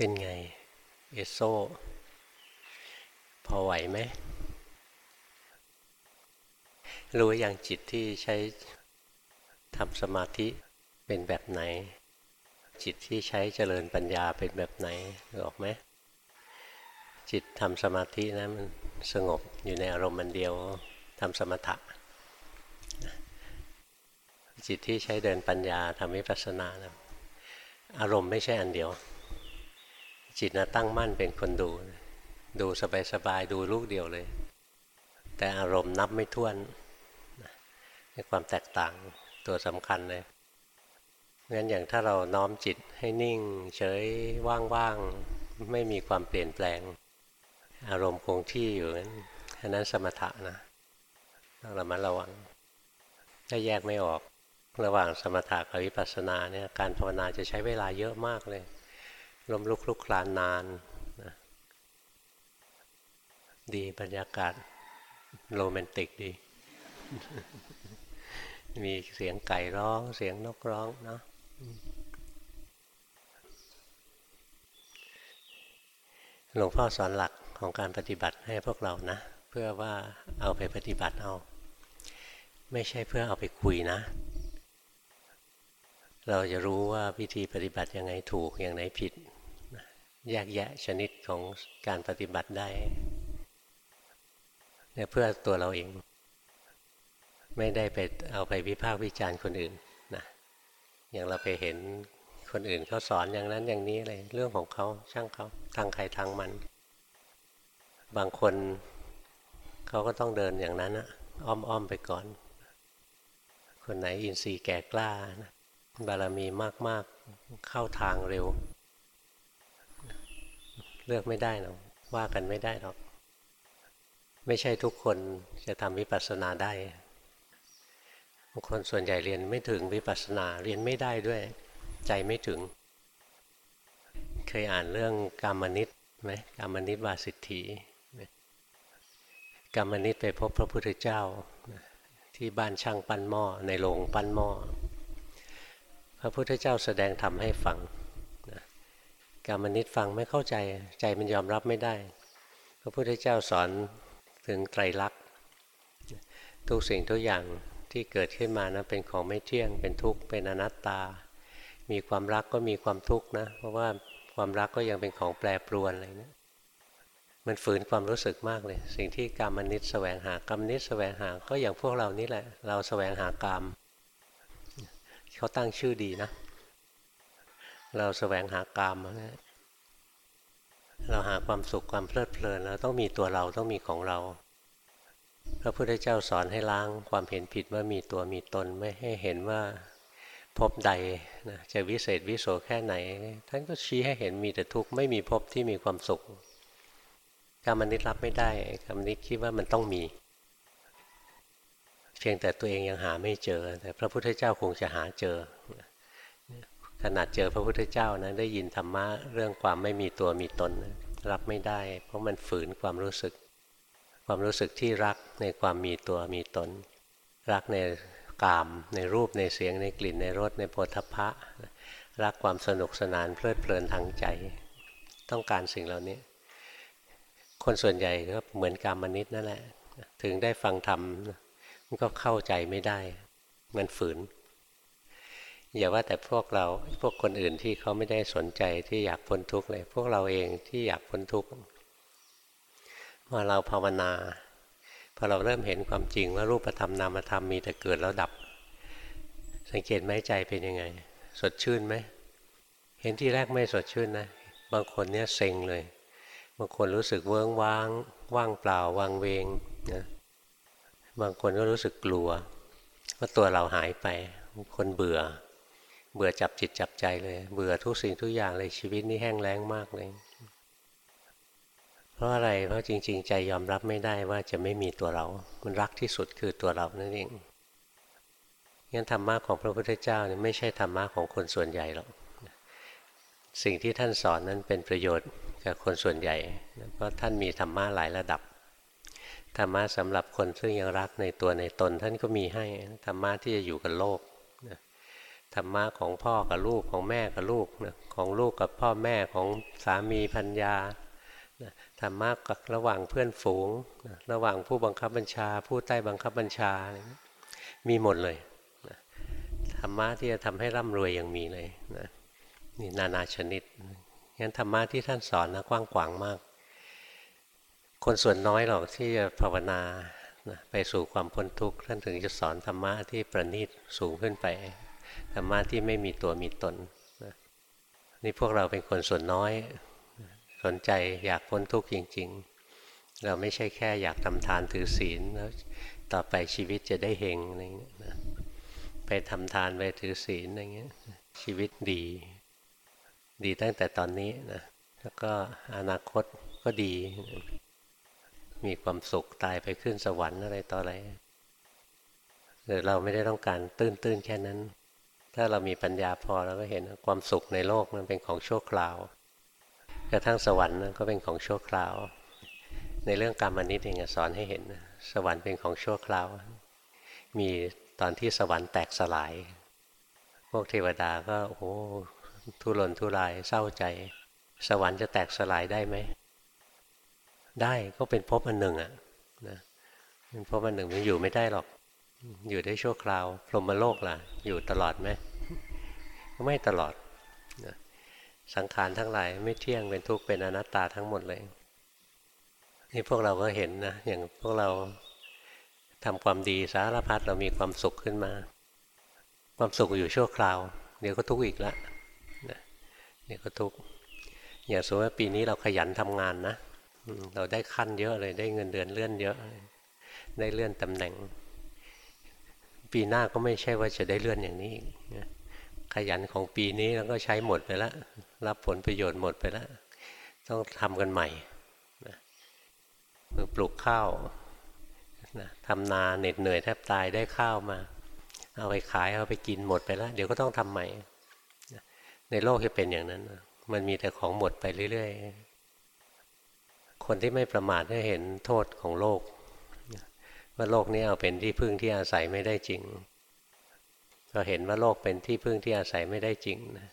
เป็นไง เอโซ พอไหวไหม รู้อย่างจิตที่ใช้ทำสมาธิเป็นแบบไหน จิตที่ใช้เจริญปัญญาเป็นแบบไหนรู้ออกไหมจิตทำสมาธินะมันสงบอยู่ในอารมณ์มันเดียวทำสมถะจิตที่ใช้เดินปัญญาทำวิปัสสนานะอารมณ์ไม่ใช่อันเดียว จิตนะตั้งมั่นเป็นคนดู ดูสบายๆดูลูกเดียวเลย แต่อารมณ์นับไม่ถ้วนในความแตกต่างตัวสำคัญเลยงั้นอย่างถ้าเราน้อมจิตให้นิ่ง เฉยว่างๆไม่มีความเปลี่ยนแปลง อารมณ์คงที่อยู่นั้นนั้นสมถะนะต้องระมัดระวัง ถ้าแยกไม่ออกระหว่างสมถะกับวิปัสสนาเนี่ยการภาวนาจะใช้เวลาเยอะมากเลย ลมลุกลุกคลานนานนะดีบรรยากาศโรแมนติกดี มีเสียงไก่ร้อง เสียงนกร้องเนาะหลวงพ่อสอนหลักของการปฏิบัติให้พวกเรานะ เพื่อว่าเอาไปปฏิบัติเอา ไม่ใช่เพื่อเอาไปคุยนะ เราจะรู้ว่าวิธีปฏิบัติยังไงถูกอย่างไหนผิด แยกแยะชนิดของการปฏิบัติได้เนี่ยเพื่อตัวเราเอง ไม่ได้ไปเอาไปวิพากษ์วิจารณ์คนอื่นนะอย่างเราไปเห็นคนอื่นเขาสอนอย่างนั้นอย่างนี้เลยเรื่องของเขาช่างเขาทางใครทางมัน บางคนเขาก็ต้องเดินอย่างนั้นนะอ้อมๆไปก่อน คนไหนอินทรีย์แก่กล้านะบารมีมากๆเข้าทางเร็ว เลือกไม่ได้หรอกว่ากันไม่ได้หรอก ไม่ใช่ทุกคนจะทำวิปัสสนาได้บางคนส่วนใหญ่เรียนไม่ถึงวิปัสสนาเรียนไม่ได้ด้วย ใจไม่ถึง เคยอ่านเรื่องกามนิตไหมกามนิตวาสิทธีกามนิตไปพบพระพุทธเจ้าที่บ้านช่างปั้นหม้อในโรงปั้นหม้อพระพุทธเจ้าแสดงธรรมให้ฟัง กามนิตฟังไม่เข้าใจใจมันยอมรับไม่ได้ พระพุทธเจ้าสอนถึงไตรลักษณ์ทุกสิ่งทุกอย่างที่เกิดขึ้นมานะเป็นของไม่เที่ยง เป็นทุกข์เป็นอนัตตา มีความรักก็มีความทุกข์นะ เพราะว่าความรักก็ยังเป็นของแปรปรวนอะไรเนะี่ยมันฝืนความรู้สึกมากเลย สิ่งที่กามนิตแสวงหากามนิตแสวงหาก็อย่างพวกเรานี่แหละ เราแสวงหากามเขาตั้งชื่อดีนะ เราแสวงหากามเราหาความสุขความเพลิดเพลินเราต้องมีตัวเราต้องมีของเรา พระพุทธเจ้าสอนให้ล้างความเห็นผิดว่ามีตัวมีตนไม่ให้เห็นว่าพบใดนะจะวิเศษวิโสแค่ไหน ท่านก็ชี้ให้เห็นมีแต่ทุกข์ไม่มีพบที่มีความสุขกรรมนิตรับไม่ได้กรรมนิตคิดว่ามันต้องมี เพียงแต่ตัวเองยังหาไม่เจอ แต่พระพุทธเจ้าคงจะหาเจอ ขนาดเจอพระพุทธเจ้านะได้ยินธรรมะเรื่องความไม่มีตัวมีตนรับไม่ได้ เพราะมันฝืนความรู้สึก ความรู้สึกที่รักในความมีตัวมีตน รักในกามในรูปในเสียงในกลิ่นในรสในโพธพะ รักความสนุกสนานเพลิดเพลินทางใจ ต้องการสิ่งเหล่านี้ คนส่วนใหญ่ก็เหมือนกามนิตนั่นแหละ ถึงได้ฟังธรรมมันก็เข้าใจไม่ได้ มันฝืน อย่าว่าแต่พวกเราพวกคนอื่นที่เขาไม่ได้สนใจที่อยากพ้นทุกข์เลย พวกเราเองที่อยากพ้นทุกข์พอเราภาวนาพอเราเริ่มเห็นความจริงว่ารูปธรรมนามธรรมมีแต่เกิดแล้วดับ สังเกตไหมใจเป็นยังไง สดชื่นไหมเห็นที่แรกไม่สดชื่นนะบางคนเนี่ยเซ็งเลยบางคนรู้สึกเวิ้งว้าง ว่างเปล่าวางเวงนะบางคนก็รู้สึกกลัวว่าตัวเราหายไป คนเบื่อ เบื่อจับจิตจับใจเลย เบื่อทุกสิ่งทุกอย่างเลยชีวิตนี้แห้งแล้งมากเลย เพราะอะไรเพราะจริง ๆ ใจยอมรับไม่ได้ว่าจะไม่มีตัวเรา มันรักที่สุดคือตัวเรานั่นเองงั้นธรรมะของพระพุทธเจ้าเนี่ยไม่ใช่ธรรมะของคนส่วนใหญ่หรอกสิ่งที่ท่านสอนนั้นเป็นประโยชน์กับคนส่วนใหญ่ เพราะท่านมีธรรมะหลายระดับ ธรรมะสำหรับคนซึ่งยังรักในตัวในตนท่านก็มีให้ ธรรมะที่จะอยู่กับโลก ธรรมะของพ่อกับลูกของแม่กับลูกนะของลูกกับพ่อแม่ของสามีพัญญาธรรมะกับระหว่างเพื่อนฝูง ระหว่างผู้บังคับบัญชา ผู้ใต้บังคับบัญชา มีหมดเลยธรรมะที่จะทำให้ร่ำรวยยังมีเลยนะนี่นานาชนิดงั้นธรรมะที่ท่านสอนนะกว้างขวางมาก คนส่วนน้อยหรอกที่จะภาวนาไปสู่ความพ้นทุกข์ท่านถึงจะสอนธรรมะที่ประณีตสูงขึ้นไป ธรรมะที่ไม่มีตัวมีตนนี่พวกเราเป็นคนส่วนน้อย สนใจอยากพ้นทุกข์จริง ๆ เราไม่ใช่แค่อยากทำทานถือศีลแล้วต่อไปชีวิตจะได้เฮงอะไรเงี้ยนะไปทำทานไปถือศีลอะไรเงี้ยชีวิตดี ดีตั้งแต่ตอนนี้นะแล้วก็อนาคตก็ดี มีความสุขตายไปขึ้นสวรรค์อะไรต่ออะไรหรือเราไม่ได้ต้องการตื้นๆแค่นั้น ถ้าเรามีปัญญาพอเราก็เห็นความสุขในโลกมันเป็นของชั่วคราว กระทั่งสวรรค์ก็เป็นของชั่วคราว ในเรื่องกรรมนิดเองสอนให้เห็น สวรรค์เป็นของชั่วคราว มีตอนที่สวรรค์แตกสลาย พวกเทวดาก็โอ้โหทุรนทุรายเศร้าใจ สวรรค์จะแตกสลายได้ไหม ได้ก็เป็นภพอันหนึ่งอะนะเป็นภพอันหนึ่งมันอยู่ไม่ได้หรอกอยู่ได้ชั่วคราว พรหมโลกล่ะ อยู่ตลอดไหม ไม่ตลอดนะสังขารทั้งหลายไม่เที่ยงเป็นทุกข์เป็นอนัตตาทั้งหมดเลย นี่พวกเราก็เห็นนะอย่างพวกเราทำความดีสารพัดเรามีความสุขขึ้นมา ความสุขอยู่ชั่วคราว เดี๋ยวก็ทุกข์อีกแล้วเดี๋ยวก็ทุกข์อย่างสมมติว่าปีนี้เราขยันทำงานนะเราได้ขั้นเยอะเลยได้เงินเดือนเลื่อนเยอะ ได้เลื่อนตำแหน่ง ปีหน้าก็ไม่ใช่ว่าจะได้เลื่อนอย่างนี้อีก ขยันของปีนี้แล้วก็ใช้หมดไปแล้ว รับผลประโยชน์หมดไปแล้ว ต้องทำกันใหม่นะปลูกข้าวนะทำนาเหน็ดเหนื่อยแทบตายได้ข้าวมา เอาไปขายเอาไปกินหมดไปแล้ว เดี๋ยวก็ต้องทำใหม่ ในโลกจะเป็นอย่างนั้น มันมีแต่ของหมดไปเรื่อยๆ คนที่ไม่ประมาทได้เห็นโทษของโลกว่าโลกนี้เอาเป็นที่พึ่งที่อาศัยไม่ได้จริง เราเห็นว่าโลกเป็นที่พึ่งที่อาศัยไม่ได้จริงนะ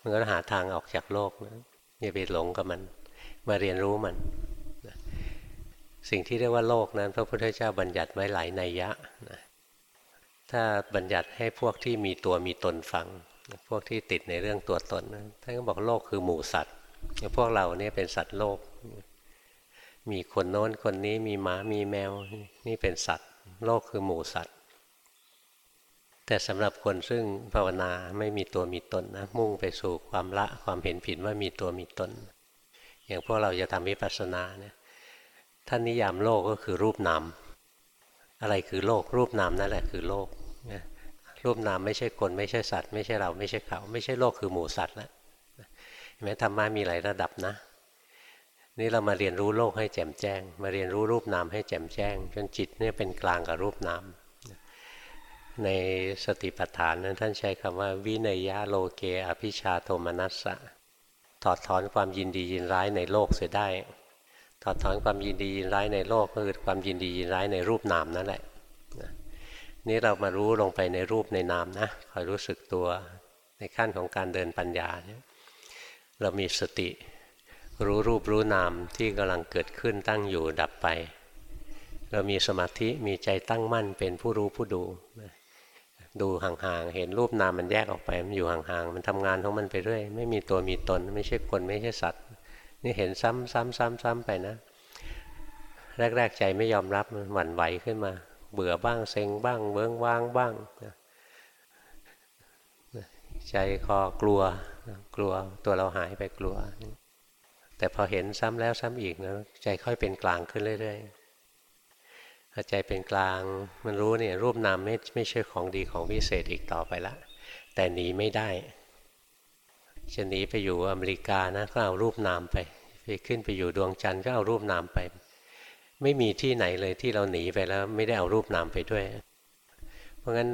มันก็หาทางออกจากโลกนะอย่าไปหลงกับมัน มาเรียนรู้มันนะสิ่งที่เรียกว่าโลกนั้น พระพุทธเจ้าบัญญัติไว้หลายนัยยะนะถ้าบัญญัติให้พวกที่มีตัวมีตนฟัง พวกที่ติดในเรื่องตัวตนนะท่านก็บอกโลกคือหมู่สัตว์พวกเราเนี่ยเป็นสัตว์โลก มีคนโน้นคนนี้มีหมามีแมวนี่เป็นสัตว์ โลกคือหมู่สัตว์ แต่สำหรับคนซึ่งภาวนาไม่มีตัวมีตนนะมุ่งไปสู่ความละความเห็นผิดว่ามีตัวมีตน อย่างพวกเราจะทำวิปัสสนาเนี่ยท่านนิยามโลกก็คือรูปนามอะไรคือโลกรูปนามนั่นแหละคือโลกรูปนามไม่ใช่คนไม่ใช่สัตว์ ไม่ใช่เราไม่ใช่เขา ไม่ใช่โลกคือหมูสัตว์แล้วเห็นไหมธรรมะมีหลายระดับนะ นี่เรามาเรียนรู้โลกให้แจ่มแจ้ง มาเรียนรู้รูปนามให้แจ่มแจ้ง จนจิตเนี่ยเป็นกลางกับรูปนาม ในสติปัฏฐานนั้นท่านใช้คำว่า วินัยยะโลเกอภิชาโทมนัสสะถอดถอนความยินดียินร้ายในโลกเสียได้ ถอดถอนความยินดียินร้ายในโลกก็คือความยินดียินร้ายในรูปนามนั่นแหละนี่เรามารู้ลงไปในรูปในนามนะคอยรู้สึกตัวในขั้นของการเดินปัญญาเนี่ยเรามีสติ รู้รูปรู้นามที่กำลังเกิดขึ้นตั้งอยู่ดับไป เรามีสมาธิมีใจตั้งมั่นเป็นผู้รู้ผู้ดู ดูห่างๆ เห็นรูปนามมันแยกออกไป มันอยู่ห่างๆ มันทำงานของมันไปเรื่อย ไม่มีตัวมีตน ไม่ใช่คนไม่ใช่สัตว์ นี่เห็นซ้ำซ้ำซ้ำซ้ำไปนะ แรกๆใจไม่ยอมรับมันหวั่นไหวขึ้นมา เบื่อบ้างเซ็งบ้างเบื้องว่างบ้าง ใจคอกลัว กลัวตัวเราหายไปกลัว แต่พอเห็นซ้ำแล้วซ้ำอีกนะใจค่อยเป็นกลางขึ้นเรื่อยๆ พอใจเป็นกลางมันรู้เนี่ยรูปนามไม่ไม่ใช่ของดีของวิเศษอีกต่อไปละ แต่หนีไม่ได้จะหนีไปอยู่อเมริกานะก็เอารูปนามไปไปขึ้นไปอยู่ดวงจันทร์ก็เอารูปนามไป ไม่มีที่ไหนเลยที่เราหนีไปแล้ว ไม่ได้เอารูปนามไปด้วย เพราะงั้น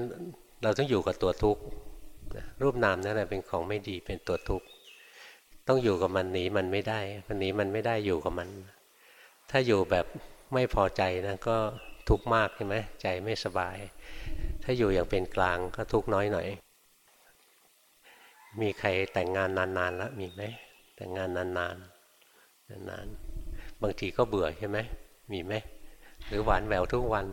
เราต้องอยู่กับตัวทุกข์รูปนามนั่นแหละเป็นของไม่ดีเป็นตัวทุกข์ต้องอยู่กับมันหนีมันไม่ได้มันหนีมันไม่ได้อยู่กับมัน ถ้าอยู่แบบไม่พอใจนะก็ ทุกข์มากใช่ไหมใจไม่สบาย ถ้าอยู่อย่างเป็นกลางก็ทุกข์น้อยหน่อย มีใครแต่งงานนานๆแล้วมีไหมแต่งงานนานๆนานๆบางทีก็เบื่อใช่ไหมมีไหมหรือหวานแหววทุกวัน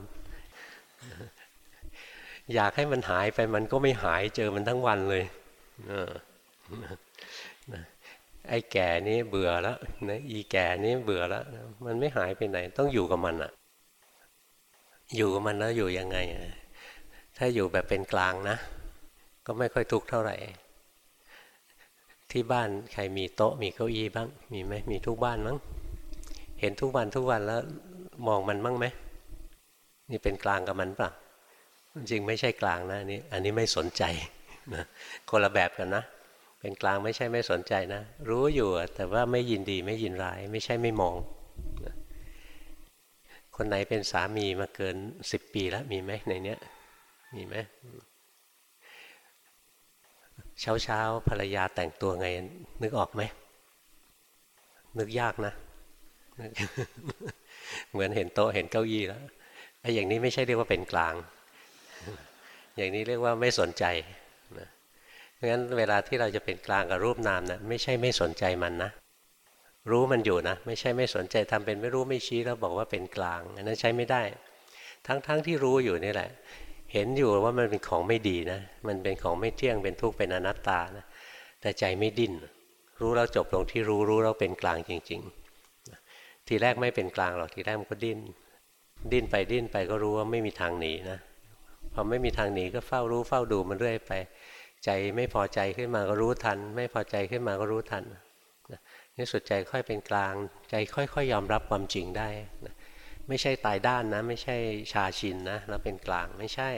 อยากให้มันหายไปมันก็ไม่หายเจอมันทั้งวันเลยไอ้แก่นี้เบื่อแล้วนะอีแก่นี้เบื่อแล้ว มันไม่หายไปไหน ต้องอยู่กับมันอะ อยู่กับมันแล้วอยู่ยังไง ถ้าอยู่แบบเป็นกลางนะ ก็ไม่ค่อยทุกข์เท่าไหร่ ที่บ้านใครมีโต๊ะมีเก้าอี้บ้าง มีไหมมีทุกบ้านมั้ง เห็นทุกวันทุกวันแล้วมองมันบ้างไหม นี่เป็นกลางกับมันเปล่าจริงไม่ใช่กลางนะอันนี้อันนี้ไม่สนใจนะคนละแบบกันนะ เป็นกลางไม่ใช่ไม่สนใจนะ รู้อยู่แต่ว่าไม่ยินดีไม่ยินร้าย ไม่ใช่ไม่มอง คนไหนเป็นสามีมาเกินสิบปีแล้วมีไหมในเนี้ยมีไหมเช้าเช้าภรรยาแต่งตัวไง นึกออกไหมนึกยากนะเหมือนเห็นโต๊ะเห็นเก้าอี้แล้วไอ้อย่างนี้ไม่ใช่เรียกว่าเป็นกลาง อย่างนี้เรียกว่าไม่สนใจนะเพราะฉะนั้นเวลาที่เราจะเป็นกลางกับรูปนามนะไม่ใช่ไม่สนใจมันนะ รู้มันอยู่นะ ไม่ใช่ไม่สนใจทำเป็นไม่รู้ไม่ชี้แล้วบอกว่าเป็นกลางอันนั้นใช้ไม่ได้ ทั้งๆทที่รู้อยู่นี่แหละ เห็นอยู่ว่ามันเป็นของไม่ดีนะ มันเป็นของไม่เที่ยงเป็นทุกข์เป็นอนัตตานะแต่ใจไม่ดิ้นรู้แล้วจบลงที่รู้รู้แล้วเป็นกลางจริง ๆ ทีแรกไม่เป็นกลางหรอกทีแรกมันก็ดิ้นดิ้นไปดิ้นไปก็รู้ว่าไม่มีทางหนีนะพอไม่มีทางหนีก็เฝ้ารู้เฝ้าดูมันเรื่อยไป ใจไม่พอใจขึ้นมาก็รู้ทัน ไม่พอใจขึ้นมาก็รู้ทัน นี่สุดใจค่อยเป็นกลาง ใจค่อยๆยยอมรับความจริงได้นะไม่ใช่ตายด้านนะ ไม่ใช่ชาชินนะแล้วเป็นกลางไม่ใช่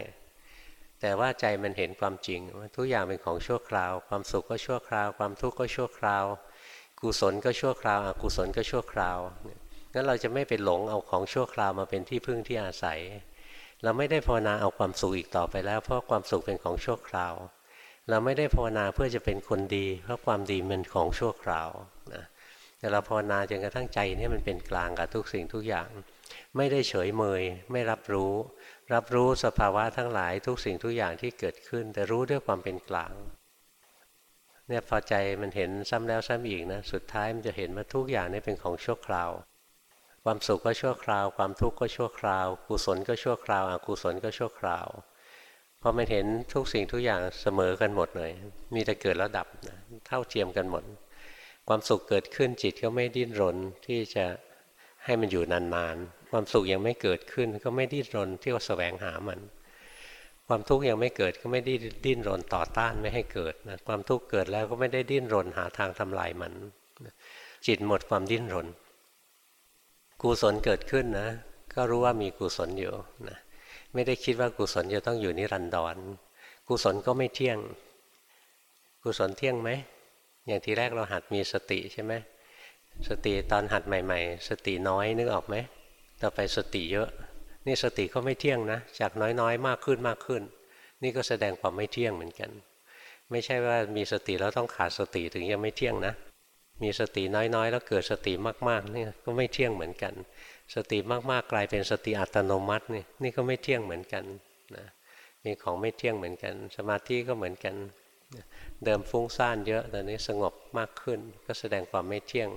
แต่ว่าใจมันเห็นความจริงว่าทุกอย่างเป็นของชั่วคราว ความสุขก็ชั่วคราว ความทุกข์ก็ชั่วคราว กุศลก็ชั่วคราวอกุศลก็ชั่วคราวงั้นเราจะไม่ไปหลงเอาของชั่วคราวมาเป็นที่พึ่งที่อาศัย เราไม่ได้ภาวนาเอาความสุขอีกต่อไปแล้ว เพราะความสุขเป็นของชั่วคราว เราไม่ได้ภาวนาเพื่อจะเป็นคนดี เพราะความดีมันของชั่วคราวนะ แต่เราภาวนาจนกระทั่งใจนี่มันเป็นกลางกับทุกสิ่งทุกอย่าง ไม่ได้เฉยเมย ไม่รับรู้ รับรู้สภาวะทั้งหลายทุกสิ่งทุกอย่างที่เกิดขึ้น แต่รู้ด้วยความเป็นกลางเนี่ยพอใจมันเห็นซ้ำแล้วซ้ำอีกนะสุดท้ายมันจะเห็นว่าทุกอย่างนี่เป็นของชั่วคราว ความสุขก็ชั่วคราว ความทุกข์ก็ชั่วคราวกุศลก็ชั่วคราวอกุศลก็ชั่วคราวพอมันเห็นทุกสิ่งทุกอย่างเสมอกันหมดเลยมีแต่เกิดแล้วดับนะเท่าเทียมกันหมด ความสุขเกิดขึ้นจิตก็ไม่ดิ้นรนที่จะให้มันอยู่นานๆ ความสุขยังไม่เกิดขึ้นก็ไม่ดิ้นรนที่จะแสวงหามัน ความทุกข์ยังไม่เกิดก็ไม่ได้ดิ้นรนต่อต้านไม่ให้เกิดนะความทุกข์เกิดแล้วก็ไม่ได้ดิ้นรนหาทางทำลายมัน จิตหมดความดิ้นรน กุศลเกิดขึ้นนะ ก็รู้ว่ามีกุศลอยู่นะไม่ได้คิดว่ากุศลจะต้องอยู่นิรันดรกุศลก็ไม่เที่ยง กุศลเที่ยงไหม อย่างทีแรกเราหัดมีสติใช่ไหมสติตอนหัดใหม่ ๆ สติน้อยนึกออกไหมต่อไปสติเยอะ นี่สติก็ไม่เที่ยงนะ จากน้อยๆ มากขึ้นมากขึ้น นี่ก็แสดงความไม่เที่ยงเหมือนกัน ไม่ใช่ว่ามีสติแล้วต้องขาดสติถึงยังไม่เที่ยงนะ มีสติน้อยๆ แล้วเกิดสติมากๆนี่ก็ไม่เที่ยงเหมือนกัน สติมากๆกลายเป็นสติอัตโนมัตินี่นี่ก็ไม่เที่ยงเหมือนกันนะมีของไม่เที่ยงเหมือนกัน สมาธิก็เหมือนกัน เดิมฟุ้งซ่านเยอะตอนนี้สงบมากขึ้น ก็แสดงความไม่เที่ยง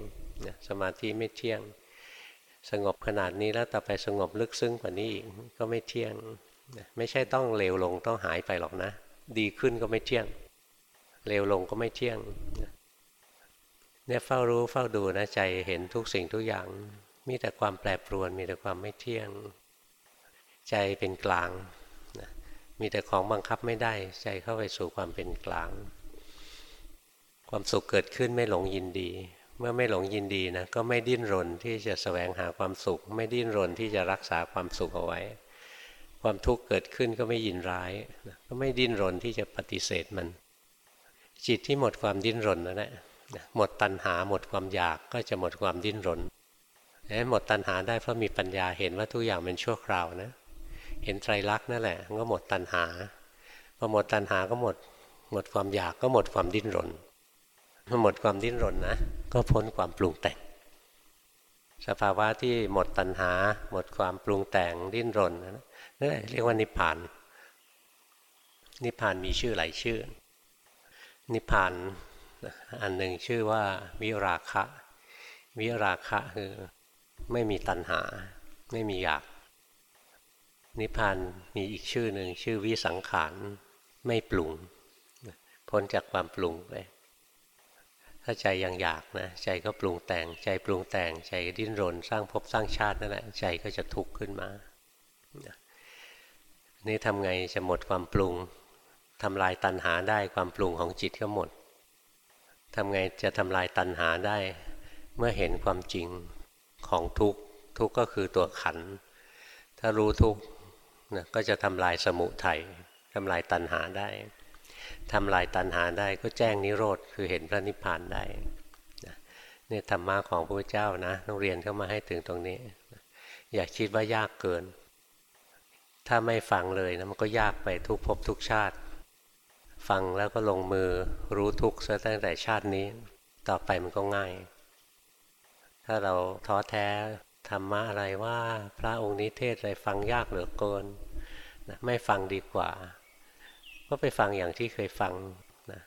สมาธิไม่เที่ยง สงบขนาดนี้แล้วต่อไปสงบลึกซึ้งกว่านี้อีกก็ไม่เที่ยงไม่ใช่ต้องเลวลงต้องหายไปหรอกนะ ดีขึ้นก็ไม่เที่ยงเลวลงก็ไม่เที่ยงเนี่ยเฝ้ารู้เฝ้าดูนะใจเห็นทุกสิ่งทุกอย่าง มีแต่ความแปรปรวนมีแต่ความไม่เที่ยง ใจเป็นกลางนะ มีแต่ของบังคับไม่ได้ ใจเข้าไปสู่ความเป็นกลาง ความสุขเกิดขึ้นไม่หลงยินดี เมื่อไม่หลงยินดีนะก็ไม่ดิ้นรนที่จะสแสวงหาความสุข ไม่ดิ้นรนที่จะรักษาความสุขเอาไว้ ความทุกข์เกิดขึ้นก็ไม่ยินร้าย ก็ไม่ดิ้นรนที่จะปฏิเสธมัน จิตที่หมดความดิ้นรนนั่นแหละหมดตัณหาหมดความอยากก็จะหมดความดิ้นรนหมดตัณหาได้เพราะมีปัญญาเห็นว่าทุกอย่างเป็นชั่วคราวนะ เห็นไตรลักษณ์นั่นแหละก็หมดตัณหาพอหมดตัณหาก็หมด หมดความอยากก็หมดความดิ้นรนพอหมดความดิ้นรนนะก็พ้นความปรุงแต่ง สภาวะที่หมดตัณหา หมดความปรุงแต่งดิ้นรนนั่นเรียกว่านิพพาน นิพพานมีชื่อหลายชื่อ นิพพานอันหนึ่งชื่อว่าวิราคะ วิราคะคือไม่มีตัณหา ไม่มีอยาก นิพพานมีอีกชื่อหนึ่งชื่อวิสังขารไม่ปรุง พ้นจากความปรุงไป ถ้าใจยังอยากนะใจก็ปรุงแต่งใจปรุงแต่งใจดิ้นรน สร้างภพสร้างชาตินั่นแหละใจก็จะทุกข์ขึ้นมา นี่ทำไงจะหมดความปรุงทำลายตัณหาได้ความปรุงของจิตก็หมดทำไงจะทำลายตัณหาได้เมื่อเห็นความจริงของทุกข์ทุกข์ก็คือตัวขัน ถ้ารู้ทุกข์ นะก็จะทำลายสมุทัยทำลายตัณหาได้ทำลายตัณหาได้ก็แจ้งนิโรธคือเห็นพระนิพพานได้นี่ธรรมะของพระเจ้านะต้องเรียนเข้ามาให้ถึงตรงนี้ อย่าคิดว่ายากเกิน ถ้าไม่ฟังเลยนะมันก็ยากไปทุกภพทุกชาติ ฟังแล้วก็ลงมือรู้ทุกข์ซะตั้งแต่ชาตินี้ ต่อไปมันก็ง่าย ถ้าเราท้อแท้ธรรมะอะไรว่าพระองค์นี้เทศอะไรฟังยากเหลือเกิน ไม่ฟังดีกว่า ก็ไปฟังอย่างที่เคยฟังนะ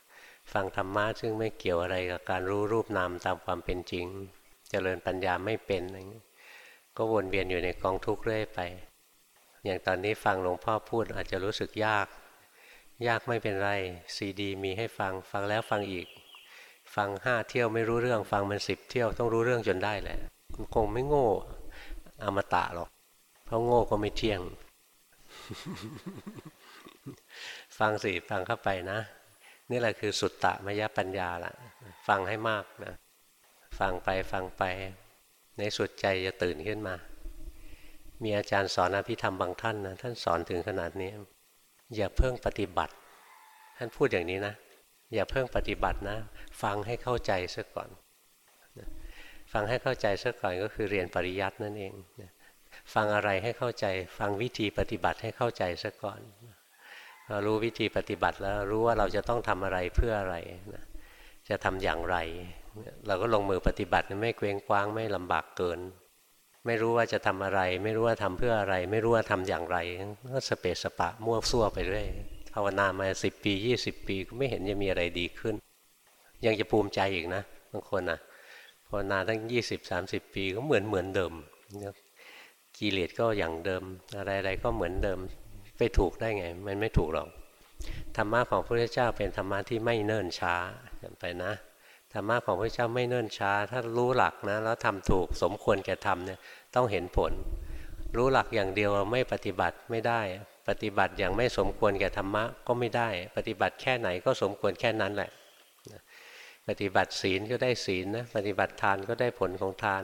ฟังธรรมะซึ่งไม่เกี่ยวอะไรกับการรู้รูปนามตามความเป็นจริงจเจริญปัญญาไม่เป็นอะไรเงี้ยก็วนเวียนอยู่ในกองทุกข์เรื่อยไป อย่างตอนนี้ฟังหลวงพ่อพูดอาจจะรู้สึกยาก ยากไม่เป็นไรซีดี มีให้ฟังฟังแล้วฟังอีก ฟังห้าเที่ยวไม่รู้เรื่องฟังมันสิบเที่ยวต้องรู้เรื่องจนได้แหละคงไม่โง่อมตะหรอก เพราะโง่ก็ไม่เที่ยง ฟังสิฟังเข้าไปนะ นี่แหละคือสุตตะมยปัญญาละฟังให้มากนะ ฟังไปฟังไป ในสุดใจจะตื่นขึ้นมา มีอาจารย์สอนอภิธรรมบางท่านนะท่านสอนถึงขนาดนี้ อย่าเพิ่งปฏิบัติ ท่านพูดอย่างนี้นะ อย่าเพิ่งปฏิบัตินะ ฟังให้เข้าใจซะก่อน ฟังให้เข้าใจซะก่อนก็คือเรียนปริยัตินั่นเอง ฟังอะไรให้เข้าใจ ฟังวิธีปฏิบัติให้เข้าใจซะก่อนเรารู้วิธีปฏิบัติแล้วรู้ว่าเราจะต้องทำอะไรเพื่ออะไรนะจะทำอย่างไร เราก็ลงมือปฏิบัติไม่เกรงกว้างไม่ลำบากเกิน ไม่รู้ว่าจะทำอะไร ไม่รู้ว่าทำเพื่ออะไร ไม่รู้ว่าทำอย่างไรก็สเปสปะมั่วซั่วไปเรื่อยภาวนามาสิบปียี่สิบปีก็ไม่เห็นจะมีอะไรดีขึ้น ยังจะภูมิใจอีกนะบางคนนะภาวนาตั้งยี่สิบสามสิบปีก็เหมือนเหมือนเดิม กิเลสก็อย่างเดิม อะไรๆก็เหมือนเดิมไปถูกได้ไง มันไม่ถูกหรอกธรรมะของพระพุทธเจ้าเป็นธรรมะที่ไม่เนิ่นช้าไปนะธรรมะของพระพุทธเจ้าไม่เนิ่นช้า ถ้ารู้หลักนะแล้วทำถูกสมควรแก่ทำเนี่ยต้องเห็นผล รู้หลักอย่างเดียวไม่ปฏิบัติไม่ได้ ปฏิบัติอย่างไม่สมควรแก่ธรรมะก็ไม่ได้ ปฏิบัติแค่ไหนก็สมควรแค่นั้นแหละปฏิบัติศีลก็ได้ศีลนะปฏิบัติทานก็ได้ผลของทาน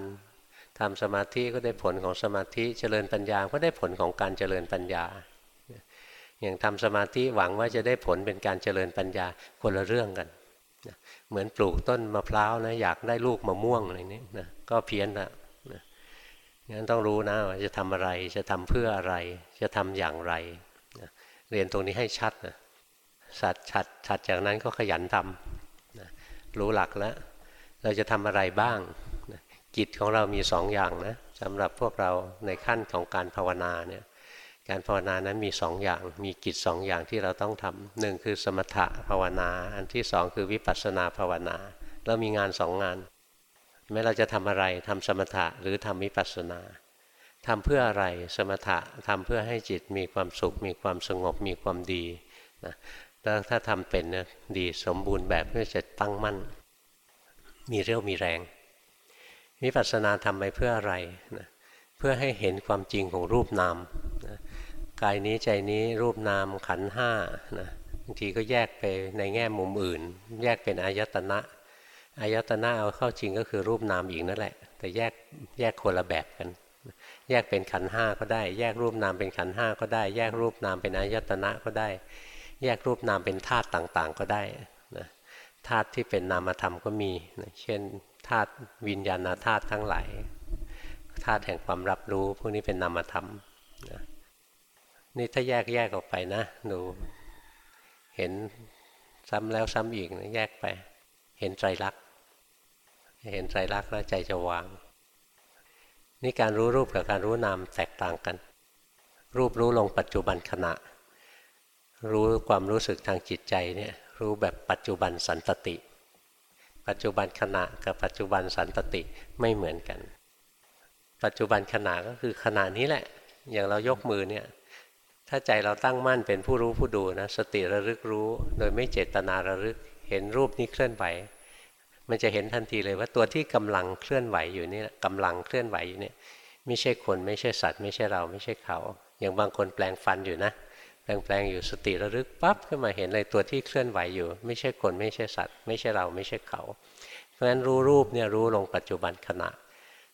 ทำสมาธิก็ได้ผลของสมาธิเจริญปัญญาก็ได้ผลของการเจริญปัญญา อย่างทำสมาธิหวังว่าจะได้ผลเป็นการเจริญปัญญาคนละเรื่องกันเหมือนปลูกต้นมะพร้าวนะอยากได้ลูกมะม่วงอะไรนี้นะก็เพี้ยนละนะงั้นต้องรู้นะว่าจะทำอะไรจะทำเพื่ออะไร จะทำอย่างไรนะเรียนตรงนี้ให้ชัดนะสัตว์ชัดชัดจากนั้นก็ขยันทำนะรู้หลักแล้วเราจะทำอะไรบ้าง จิตของเรามีสองอย่างนะสำหรับพวกเราในขั้นของการภาวนาเนี่ยการภาวนานั้นมีสองอย่าง มีกิจสองอย่างที่เราต้องทำหนึ่งคือสมถะภาวนา อันที่สองคือวิปัสสนาภาวนา เรามีงานสองงานไม่เราจะทำอะไรทำสมถะหรือทำวิปัสสนาทำเพื่ออะไรสมถะทำเพื่อให้จิตมีความสุข มีความสงบมีความดีนะแล้วถ้าทำเป็นนะดีสมบูรณ์แบบเพื่อจะตั้งมั่น มีเรี่ยวมีแรง วิปัสสนาทำไปเพื่ออะไรนะเพื่อให้เห็นความจริงของรูปนามนะกายนี้ใจนี้รูปนามขันห้านะบางทีก็แยกไปในแง่มุมอื่น แยกเป็นอายตนะอายตนะเอาเข้าจริงก็คือรูปนามอีกนั่นแหละ แต่แยกแยกคนละแบบกัน แยกเป็นขันห้าก็ได้ แยกรูปนามเป็นขันห้าก็ได้ แยกรูปนามเป็นอายตนะก็ได้ แยกรูปนามเป็นธาตุต่างๆก็ได้ธาตุที่เป็นนามธรรมก็มี เช่น ธาตุวิญญาณธาตุทั้งหลายธาตุแห่งความรับรู้ พวกนี้เป็นนามธรรมนะนี่ถ้าแยกแยกออกไปนะหนูเห็นซ้ำแล้วซ้ำอีกนะแยกไป เห็นไตรลักษณ์เห็นไตรลักษณ์แล้วใจจะวาง นี่การรู้รูปกับการรู้นามแตกต่างกัน รูปรู้ลงปัจจุบันขณะ รู้ความรู้สึกทางจิตใจเนี่ยรู้แบบปัจจุบันสันตติ ปัจจุบันขณะกับปัจจุบันสันตติไม่เหมือนกัน ปัจจุบันขณะก็คือขณะนี้แหละ อย่างเรายกมือเนี่ย ถ้าใจเราตั้งมั่นเป็นผู้รู้ผู้ดูนะสติระลึกรู้ โดยไม่เจตนาระลึกเห็นรูปนี้เคลื่อนไหว มันจะเห็นทันทีเลยว่าตัวที่กำลังเคลื่อนไหวอยู่นี่กำลังเคลื่อนไหวอยู่เนี่ยไม่ใช่คนไม่ใช่สัตว์ ไม่ใช่เราไม่ใช่เขา อย่างบางคนแปลงฟันอยู่นะ แปลงๆอยู่สติระลึกปั๊บขึ้นมาเห็นเลยตัวที่เคลื่อนไหวอยู่ ไม่ใช่คนไม่ใช่สัตว์ ไม่ใช่เราไม่ใช่เขา เพราะฉะนั้นรู้รูปเนี่ยรู้ลงปัจจุบันขณะ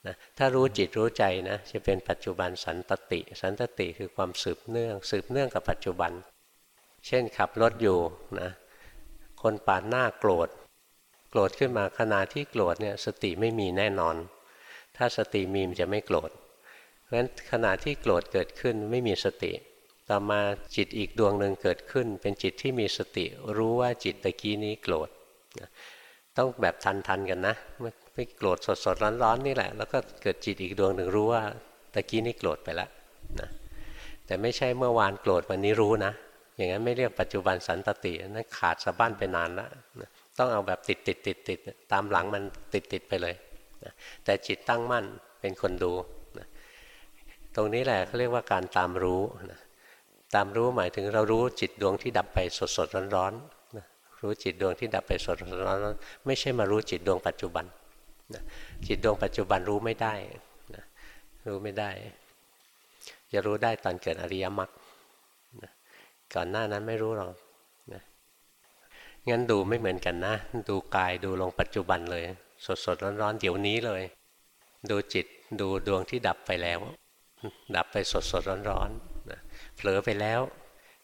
นะถ้ารู้จิตรู้ใจนะจะเป็นปัจจุบันสันตติ สันตติคือความสืบเนื่อง สืบเนื่องกับปัจจุบัน เช่นขับรถอยู่นะคนปาดหน้าโกรธ โกรธขึ้นมาขณะที่โกรธเนี่ยสติไม่มีแน่นอน ถ้าสติมีมันจะไม่โกรธเพราะฉะนั้นขณะที่โกรธเกิดขึ้นไม่มีสติ ต่อมาจิตอีกดวงหนึ่งเกิดขึ้น เป็นจิตที่มีสติรู้ว่าจิตตะกี้นี้โกรธต้องแบบทันๆกันนะไม่โกรธสดๆร้อนๆนี่แหละ แล้วก็เกิดจิตอีกดวงหนึ่งรู้ว่าตะกี้นี้โกรธไปแล้วนะแต่ไม่ใช่เมื่อวานโกรธวันนี้รู้นะ อย่างนั้นไม่เรียกปัจจุบันสันตตินั่นขาดสะบั้นไปนานแล้วต้องเอาแบบติดติดติดติดตามหลังมันติดติดไปเลยนะแต่จิตตั้งมั่นเป็นคนดูนะตรงนี้แหละเขาเรียกว่าการตามรู้นะ ตามรู้หมายถึงเรารู้จิตดวงที่ดับไปสดสดร้อนร้อนรู้จิตดวงที่ดับไปสดสดร้อนร้อนไม่ใช่มารู้จิตดวงปัจจุบันจิตดวงปัจจุบันรู้ไม่ได้รู้ไม่ได้ จะรู้ได้ตอนเกิดอริยมรรคก่อนหน้านั้นไม่รู้หรอกงั้นดูไม่เหมือนกันนะ ดูกายดูลงปัจจุบันเลย สดสดร้อนร้อนเดี๋ยวนี้เลย ดูจิตดูดวงที่ดับไปแล้ว ดับไปสดสดร้อนร้อน เผลอไปแล้ว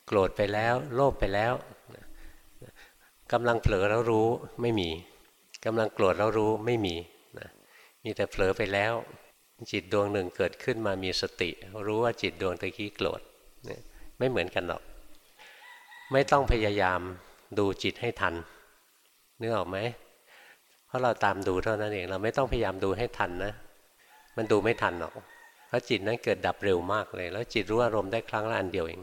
โกรธไปแล้ว โลภไปแล้วกำลังเผลอแล้วรู้ไม่มีกำลังโกรธแล้วรู้ไม่มีมีแต่เผลอไปแล้ว จิตดวงหนึ่งเกิดขึ้นมามีสติ รู้ว่าจิตดวงตะกี้โกรธไม่เหมือนกันหรอก ไม่ต้องพยายามดูจิตให้ทันนึกออกไหมเพราะเราตามดูเท่านั้นเองเราไม่ต้องพยายามดูให้ทันนะ มันดูไม่ทันหรอก ราะจิตนั้นเกิดดับเร็วมากเลย แล้วจิตรู้อารมณ์ได้ครั้งละอันเดียวเอง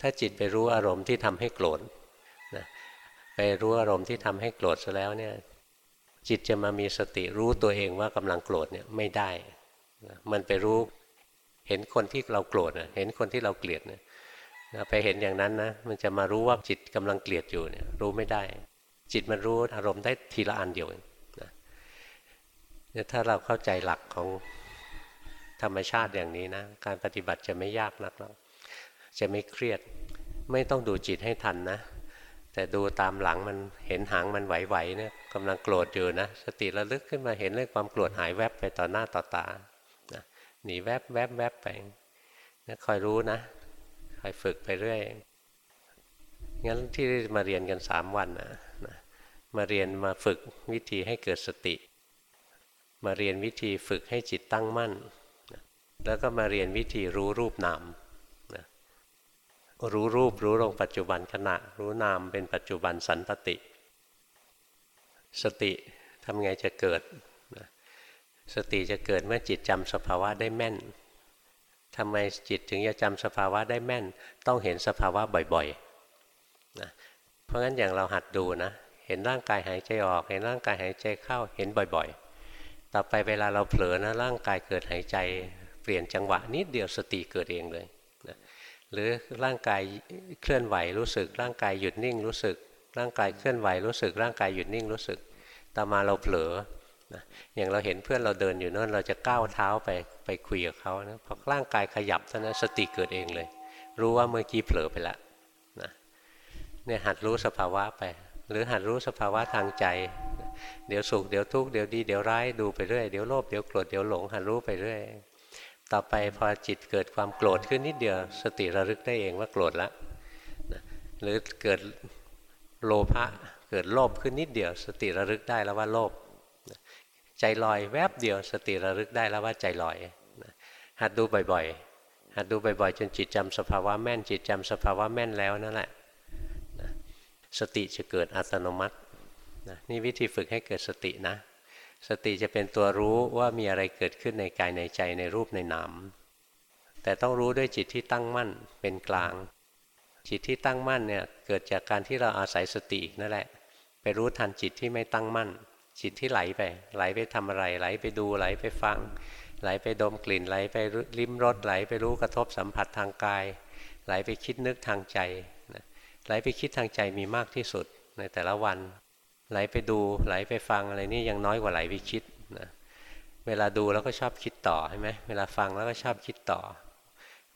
ถ้าจิตไปรู้อารมณ์ที่ทำให้โกรธไปรู้อารมณ์ที่ทำให้โกรธซะแล้วเนี่ยจิตจะมามีสติรู้ตัวเองว่ากำลังโกรธเนี่ยไม่ได้มันไปรู้เห็นคนที่เราโกรธเห็นคนที่เราเกลียดเนี่ยไปเห็นอย่างนั้นนะมันจะมารู้ว่าจิตกำลังเกลียดอยู่เนี่ยรู้ไม่ได้ จิตมันรู้อารมณ์ได้ทีละอันเดียวเองนะถ้าเราเข้าใจหลักของ ธรรมชาติอย่างนี้นะ การปฏิบัติจะไม่ยากนักหรอกจะไม่เครียดไม่ต้องดูจิตให้ทันนะ แต่ดูตามหลังมันเห็นหางมันไหวๆเนี่ยกำลังโกรธอยู่นะ สติระลึกขึ้นมาเห็นเรื่องความโกรธหายแวบไปต่อหน้าต่อตาหนีแวบแวบแวบไปนะคอยรู้นะคอยฝึกไปเรื่อยงั้นที่มาเรียนกันสามวันนะนะมาเรียนมาฝึกวิธีให้เกิดสติ มาเรียนวิธีฝึกให้จิตตั้งมั่น แล้วก็มาเรียนวิธีรู้รูปนามนะรู้รูปรู้ลงปัจจุบันขณะ รู้นามเป็นปัจจุบันสันตติ สติทำไงจะเกิดนะสติจะเกิดเมื่อจิตจำสภาวะได้แม่นทำไมจิตถึงจะจำสภาวะได้แม่น ต้องเห็นสภาวะบ่อยๆนะเพราะงั้นอย่างเราหัดดูนะ เห็นร่างกายหายใจออก เห็นร่างกายหายใจเข้า เห็นบ่อยๆ ต่อไปเวลาเราเผลอนะร่างกายเกิดหายใจ เปลี่ยนจังหวะนิดเดียวสติเกิดเองเลยนะหรือร่างกายเคลื่อนไหวรู้สึก ร่างกายหยุดนิ่งรู้สึก ร่างกายเคลื่อนไหวรู้สึก ร่างกายหยุดนิ่งรู้สึกต่อมาเราเผลอนะอย่างเราเห็นเพื่อนเราเดินอยู่นั่นเราจะก้าวเท้าไปไปคุยกับเขานะพอร่างกายขยับเท่านั้นสติเกิดเองเลย รู้ว่าเมื่อกี้เผลอไปแล้วนะเนี่ยหัดรู้สภาวะไป หรือหัดรู้สภาวะทางใจ เดี๋ยวสุขเดี๋ยวทุกข์เดี๋ยวดีเดี๋ยวร้ายดูไปเรื่อยเดี๋ยวโลภเดี๋ยวโกรธเดี๋ยวหลงหัดรู้ไปเรื่อย ต่อไปพอจิตเกิดความโกรธขึ้นนิดเดียว สติระลึกได้เองว่าโกรธแล้วนะหรือเกิดโลภะเกิดโลภขึ้นนิดเดียว สติระลึกได้แล้วว่าโลภใจลอยแวบเดียว สติระลึกได้แล้วว่าใจลอยหัดดูบ่อยๆหัดดูบ่อยๆ จนจิตจำสภาวะแม่นจิตจำสภาวะแม่นแล้วนั่นแหละสติจะเกิดอัตโนมัตินี่วิธีฝึกให้เกิดสตินะ สติจะเป็นตัวรู้ว่ามีอะไรเกิดขึ้นในกายในใจในรูปในนาม แต่ต้องรู้ด้วยจิตที่ตั้งมั่นเป็นกลาง จิตที่ตั้งมั่นเนี่ยเกิดจากการที่เราอาศัยสตินั่นแหละ ไปรู้ทันจิตที่ไม่ตั้งมั่น จิตที่ไหลไป ไหลไปทำอะไร ไหลไปดูไหลไปฟัง ไหลไปดมกลิ่น ไหลไปลิ้มรสไหลไปรู้กระทบสัมผัสทางกาย ไหลไปคิดนึกทางใจไหลไปคิดทางใจมีมากที่สุดในแต่ละวัน ไหลไปดูไหลไปฟังอะไรนี่ยังน้อยกว่าไหลไปคิดนะเวลาดูแล้วก็ชอบคิดต่อใช่ไหมเวลาฟังแล้วก็ชอบคิดต่อ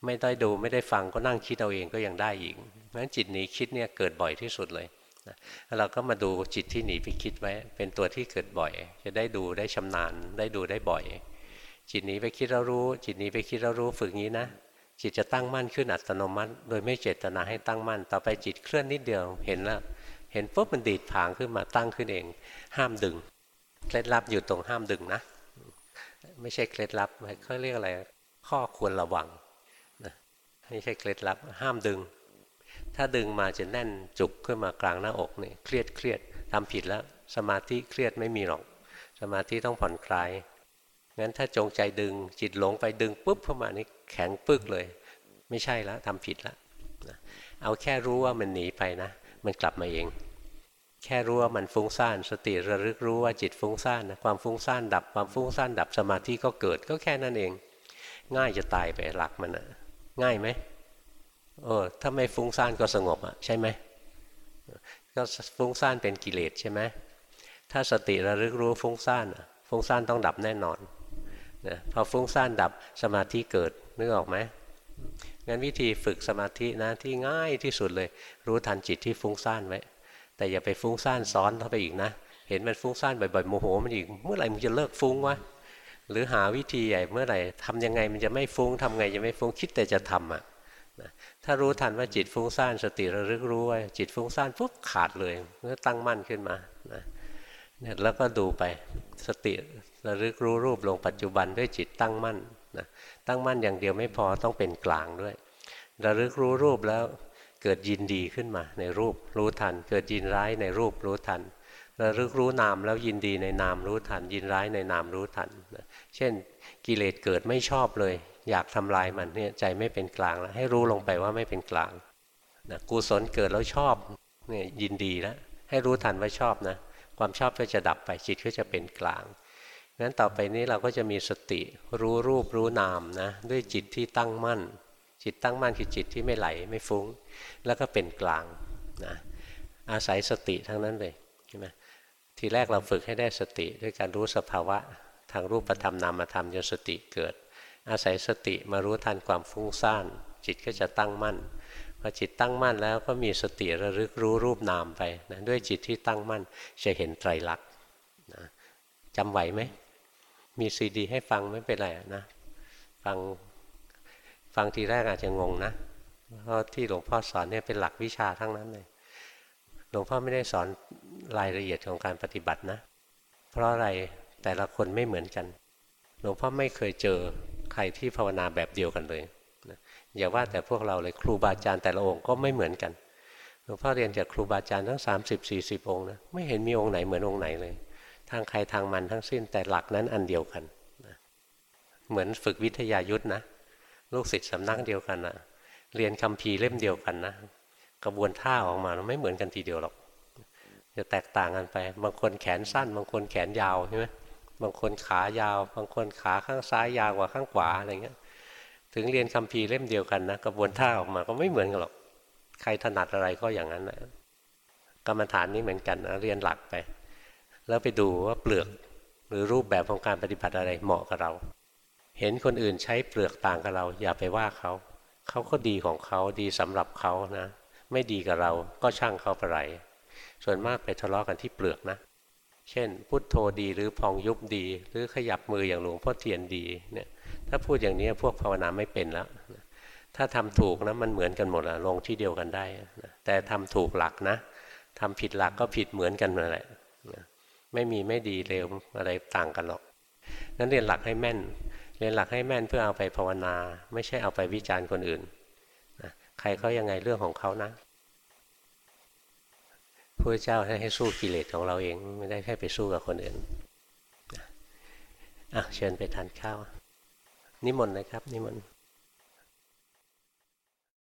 ไม่ได้ดูไม่ได้ฟังก็นั่งคิดเอาเองก็ยังได้อีกเพราะฉะนั้นจิตหนีคิดเนี่ยเกิดบ่อยที่สุดเลยนะเราก็มาดูจิตที่หนีไปคิดไว้ เป็นตัวที่เกิดบ่อย จะได้ดูได้ชำนาญ ได้ดูได้บ่อย จิตหนีไปคิดแล้วรู้ จิตหนีไปคิดแล้วรู้ฝึกงี้นะจิตจะตั้งมั่นขึ้นอัตโนมัติ โดยไม่เจตนาให้ตั้งมั่น ต่อไปจิตเคลื่อนนิดเดียวเห็นแล้ว เห็นปุ๊บมันดีดผางขึ้นมาตั้งขึ้นเอง ห้ามดึง เคล็ดลับอยู่ตรงห้ามดึงนะ ไม่ใช่เคล็ดลับเขาเรียกอะไร ข้อควรระวังนะไม่ใช่เคล็ดลับ ห้ามดึง ถ้าดึงมาจะแน่นจุกขึ้นมากลางหน้าอกนี่เครียดเครียดทำผิดแล้ว สมาธิเครียดไม่มีหรอก สมาธิต้องผ่อนคลายงั้นถ้าจงใจดึงจิตหลงไปดึงปุ๊บเข้ามานี่แข็งปึกเลย ไม่ใช่แล้วทำผิดแล้วเอาแค่รู้ว่ามันหนีไปนะ มันกลับมาเอง แค่รู้ว่ามันฟุ้งซ่าน สติระลึกรู้ว่าจิตฟุ้งซ่านนะความฟุ้งซ่านดับ ความฟุ้งซ่านดับสมาธิก็เกิดก็แค่นั้นเอง ง่ายจะตายไปหลักมันนะง่ายไหมเออถ้าไม่ฟุ้งซ่านก็สงบอะใช่ไหมก็ฟุ้งซ่านเป็นกิเลสใช่ไหมถ้าสติระลึกรู้ฟุ้งซ่านฟุ้งซ่านต้องดับแน่นอนนะพอฟุ้งซ่านดับสมาธิเกิดนึกออกไหม งั้นวิธีฝึกสมาธินะที่ง่ายที่สุดเลย รู้ทันจิตที่ฟุ้งซ่านไว้ แต่อย่าไปฟุ้งซ่านซ้อนเข้าไปอีกนะ เห็นมันฟุ้งซ่านบ่อยๆโมโหมันอีกเมื่อไหร่มันจะเลิกฟุ้งวะหรือหาวิธีใหญ่เมื่อไหร่ทำยังไงมันจะไม่ฟุ้งทำไงจะไม่ฟุ้งคิดแต่จะทำอะถ้ารู้ทันว่าจิตฟุ้งซ่านสติระลึกรู้ว่าจิตฟุ้งซ่านปุ๊บขาดเลยเมื่อตั้งมั่นขึ้นมานะเนี่ยแล้วก็ดูไปสติระลึกรู้รูปลงปัจจุบันด้วยจิตตั้งมั่นนะ ตั้งมั่นอย่างเดียวไม่พอต้องเป็นกลางด้วยระลึกรู้รูปแล้วเกิดยินดีขึ้นมาในรูปรู้ทัน เกิดยินร้ายในรูปรู้ทันระลึกรู้นามแล้วยินดีในนามรู้ทัน ยินร้ายในนามรู้ทัน เช่นกิเลสเกิดไม่ชอบเลย อยากทำลายมันเนี่ยใจไม่เป็นกลางแล้วให้รู้ลงไปว่าไม่เป็นกลางนะกุศลเกิดแล้วชอบเนี่ยยินดีแล้วให้รู้ทันว่าชอบนะความชอบก็จะดับไปจิตก็จะเป็นกลาง งั้นต่อไปนี้เราก็จะมีสติรู้รูปรู้นามนะด้วยจิตที่ตั้งมั่น จิตตั้งมั่นคือจิตที่ไม่ไหลไม่ฟุง้ง แล้วก็เป็นกลางนะอาศัยสติทั้งนั้นเลยใช่ไหมทีแรกเราฝึกให้ได้สติด้วยการรู้สภาวะทางรูปธรรมนามธรรมจนสติเกิด อาศัยสติมารู้ทันความฟุ้งซ่าน จิตก็จะตั้งมั่นพอจิตตั้งมั่นแล้วก็มีสติระลึกรู้รูปนามไปนะด้วยจิตที่ตั้งมั่นจะเห็นไตรลักษณ์นะจำไหวไหม มีซีดี ให้ฟังไม่เป็นไรนะ ฟังฟังทีแรกอาจจะงงนะ เพราะที่หลวงพ่อสอนเนี่ยเป็นหลักวิชาทั้งนั้นเลย หลวงพ่อไม่ได้สอนรายละเอียดของการปฏิบัตินะ เพราะอะไรแต่ละคนไม่เหมือนกัน หลวงพ่อไม่เคยเจอใครที่ภาวนาแบบเดียวกันเลยอย่าว่าแต่พวกเราเลยครูบาอาจารย์แต่ละองค์ก็ไม่เหมือนกันหลวงพ่อเรียนจากครูบาอาจารย์ทั้ง 30 40 องค์นะไม่เห็นมีองค์ไหนเหมือนองค์ไหนเลย ทางใครทางมันทั้งสิ้นแต่หลักนั้นอันเดียวกันเหมือนฝึกวิทยายุทธนะลูกศิษย์สำนักเดียวกันนะเรียนคำพีเล่มเดียวกันนะกระบวนท่าออกมาไม่เหมือนกันทีเดียวหรอกจะแตกต่างกันไป บางคนแขนสั้น บางคนแขนยาวใช่ไหมบางคนขายาว บางคนขาข้างซ้ายยาวกว่าข้างขวาอะไรเงี้ย ถึงเรียนคำพีเล่มเดียวกันนะกระบวนท่าออกมาก็ไม่เหมือนกันหรอก ใครถนัดอะไรก็อย่างนั้นนะกรรมฐานนี้เหมือนกันนะเรียนหลักไป แล้วไปดูว่าเปลือกหรือรูปแบบของการปฏิบัติอะไรเหมาะกับเรา เห็นคนอื่นใช้เปลือกต่างกับเรา อย่าไปว่าเขา เขาก็ดีของเขาดีสำหรับเขานะ ไม่ดีกับเราก็ช่างเขาไปไรส่วนมากไปทะเลาะกันที่เปลือกนะ เช่น พุทโธดีหรือพองยุบดี หรือขยับมืออย่างหลวงพ่อเทียนดีเนี่ยถ้าพูดอย่างนี้พวกภาวนาไม่เป็นแล้ว ถ้าทำถูกนะมันเหมือนกันหมดละลงที่เดียวกันได้ แต่ทำถูกหลักนะทำผิดหลักก็ผิดเหมือนกันนั่นแหละ ไม่มีไม่ดีเร็วอะไรต่างกันหรอก นั้นเรียนหลักให้แม่น เรียนหลักให้แม่นเพื่อเอาไปภาวนา ไม่ใช่เอาไปวิจารณ์คนอื่นนะใครเขายังไงเรื่องของเขานะพระเจ้าให้สู้กิเลสของเราเองไม่ได้แค่ไปสู้กับคนอื่นอะเชิญไปทานข้าว นิมนต์เลยครับ นิมนต์